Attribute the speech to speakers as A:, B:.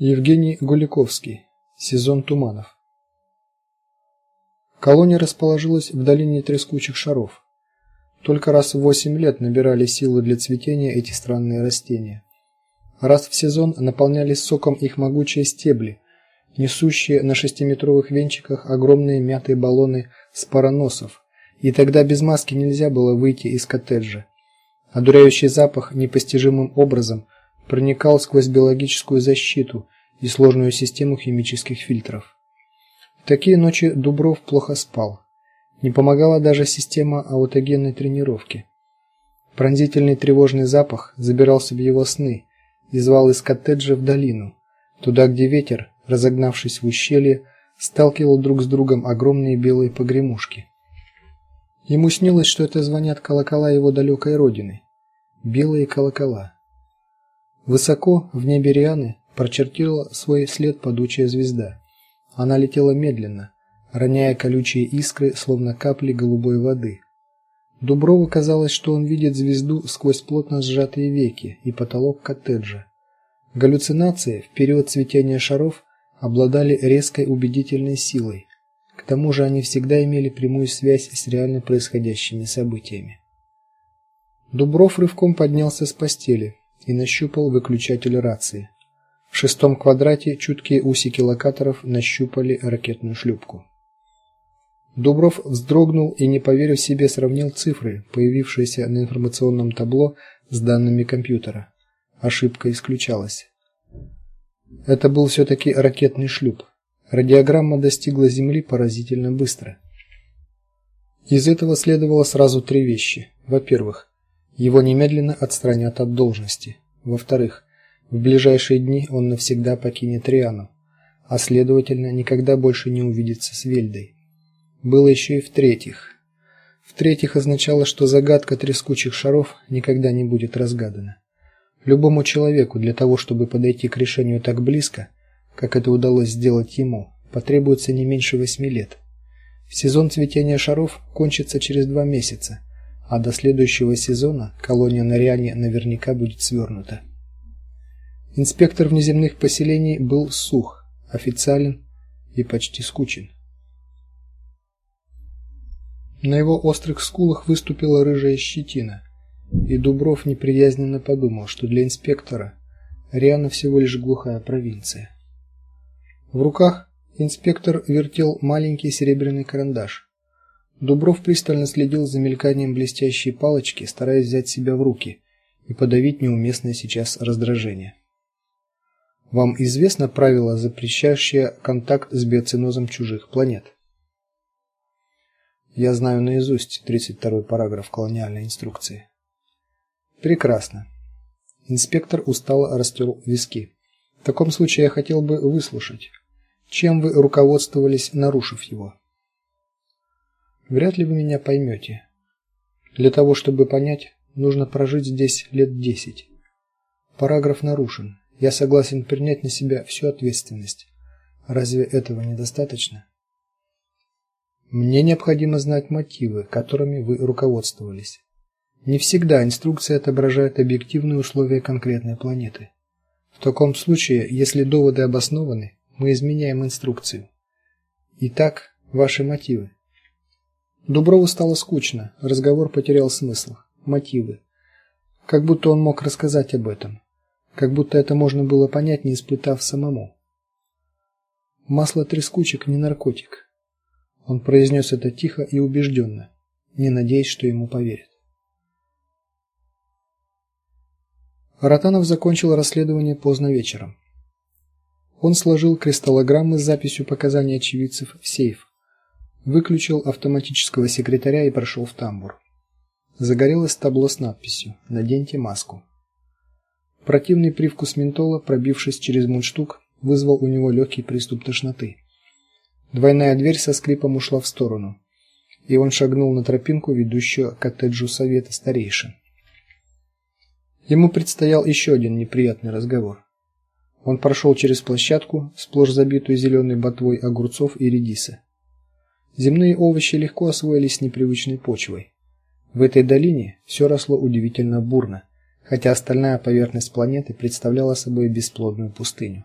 A: Евгений Гуликовский. Сезон туманов. Колония расположилась в долине трескучих шаров. Только раз в восемь лет набирали силы для цветения эти странные растения. Раз в сезон наполнялись соком их могучие стебли, несущие на шестиметровых венчиках огромные мятые баллоны спороносов, и тогда без маски нельзя было выйти из коттеджа. Одуряющий запах непостижимым образом – проникал сквозь биологическую защиту и сложную систему химических фильтров. В такие ночи Дубров плохо спал. Не помогала даже система аутогенной тренировки. Пронзительный тревожный запах забирался в его сны и звал из коттеджа в долину, туда, где ветер, разогнавшись в ущелье, сталкивал друг с другом огромные белые погремушки. Ему снилось, что это звонят колокола его далекой родины. Белые колокола. Высоко в небе Рианы прочертила свой след падучая звезда. Она летела медленно, роняя колючие искры, словно капли голубой воды. Дуброву казалось, что он видит звезду сквозь плотно сжатые веки и потолок коттеджа. Галлюцинации в период цветения шаров обладали резкой убедительной силой. К тому же они всегда имели прямую связь с реально происходящими событиями. Дубров рывком поднялся с постели, и нащупал выключатель рации. В шестом квадрате чуткие усики локаторов нащупали ракетную шлюпку. Дубров вздрогнул и, не поверив себе, сравнил цифры, появившиеся на информационном табло с данными компьютера. Ошибка исключалась. Это был все таки ракетный шлюп. Радиограмма достигла Земли поразительно быстро. Из этого следовало сразу три вещи. Во-первых, его немедленно отстранят от должности. Во-вторых, в ближайшие дни он навсегда покинет Риану, а следовательно, никогда больше не увидится с Вельдой. Было еще и в-третьих. В-третьих означало, что загадка трескучих шаров никогда не будет разгадана. Любому человеку для того, чтобы подойти к решению так близко, как это удалось сделать ему, потребуется не меньше восьми лет. Сезон цветения шаров кончится через два месяца а до следующего сезона колония на Риане наверняка будет свернута. Инспектор внеземных поселений был сух, официален и почти скучен. На его острых скулах выступила рыжая щетина, и Дубров неприязненно подумал, что для инспектора Риана всего лишь глухая провинция. В руках инспектор вертел маленький серебряный карандаш. Дубров пристально следил за мельканием блестящей палочки, стараясь взять себя в руки и подавить неуместное сейчас раздражение. Вам известно правило, запрещающее контакт с биоценозом чужих планет? Я знаю наизусть 32-й параграф колониальной инструкции. Прекрасно. Инспектор устало растер виски. В таком случае я хотел бы выслушать, чем вы руководствовались, нарушив его. Вряд ли вы меня поймете. Для того, чтобы понять, нужно прожить здесь лет десять. Параграф нарушен. Я согласен принять на себя всю ответственность. Разве этого недостаточно? Мне необходимо знать мотивы, которыми вы руководствовались. Не всегда инструкция отображает объективные условия конкретной планеты. В таком случае, если доводы обоснованы, мы изменяем инструкцию. Итак, ваши мотивы. Дуброву стало скучно, разговор потерял смысл, мотивы. Как будто он мог рассказать об этом, как будто это можно было понять, не испытав самому. Масло трескучек не наркотик. Он произнес это тихо и убежденно, не надеясь, что ему поверят. Ротанов закончил расследование поздно вечером. Он сложил кристаллограммы с записью показаний очевидцев в сейф выключил автоматического секретаря и прошел в тамбур. Загорелось табло с надписью: "Наденьте маску". Противный привкус ментола, пробившись через мундштук, вызвал у него легкий приступ тошноты. Двойная дверь со скрипом ушла в сторону, и он шагнул на тропинку, ведущую к коттеджу совета старейшин. Ему предстоял еще один неприятный разговор. Он прошел через площадку, сплошь забитую зеленой ботвой огурцов и редиса. Земные овощи легко освоились с непривычной почвой. В этой долине все росло удивительно бурно, хотя остальная поверхность планеты представляла собой бесплодную пустыню.